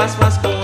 Was, was, was